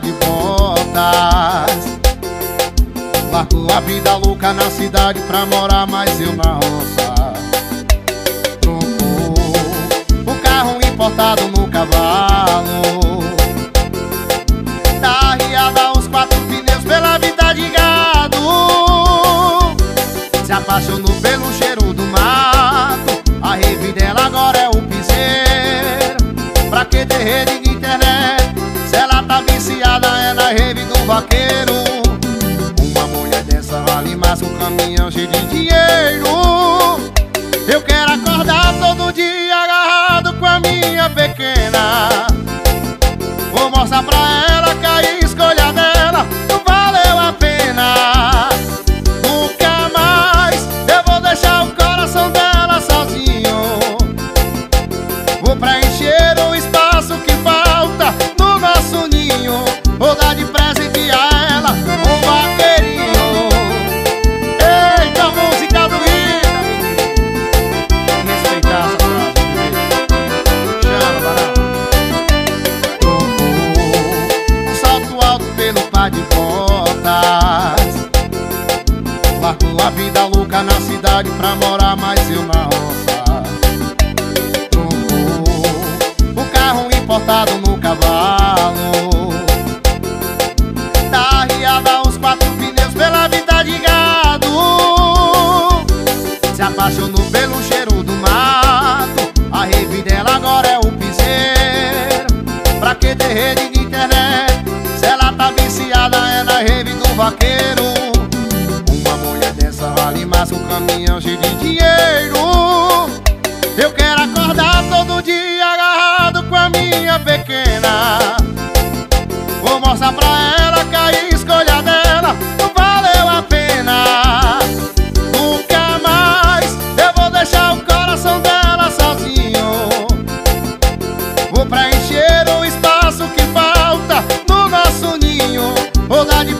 de botas. Largou a vida louca na cidade pra morar mais eu na roça. Trocou o carro importado no cavalo. Da riada os quatro pneus pela vida de gado. Se apaixonou rave do vaqueiro mais um caminhão cheio de dinheiro. Eu quero acordar todo dia A vida louca na cidade pra morar mais eu na roça. O carro importado no cavalo. Da riada os quatro pneus pela vida de gado. Se apaixonou pelo cheiro do mato. A rave dela agora é o piseiro. Pra que ter rede de internet? Vaqueiro. Uma Passa um caminhão cheio de dinheiro. Eu quero acordar todo dia agarrado com a minha pequena. Vou mostrar pra ela que a escolha dela não valeu a pena. Nunca mais eu vou deixar o coração dela sozinho. Vou preencher o espaço que falta no nosso ninho. Vou dar de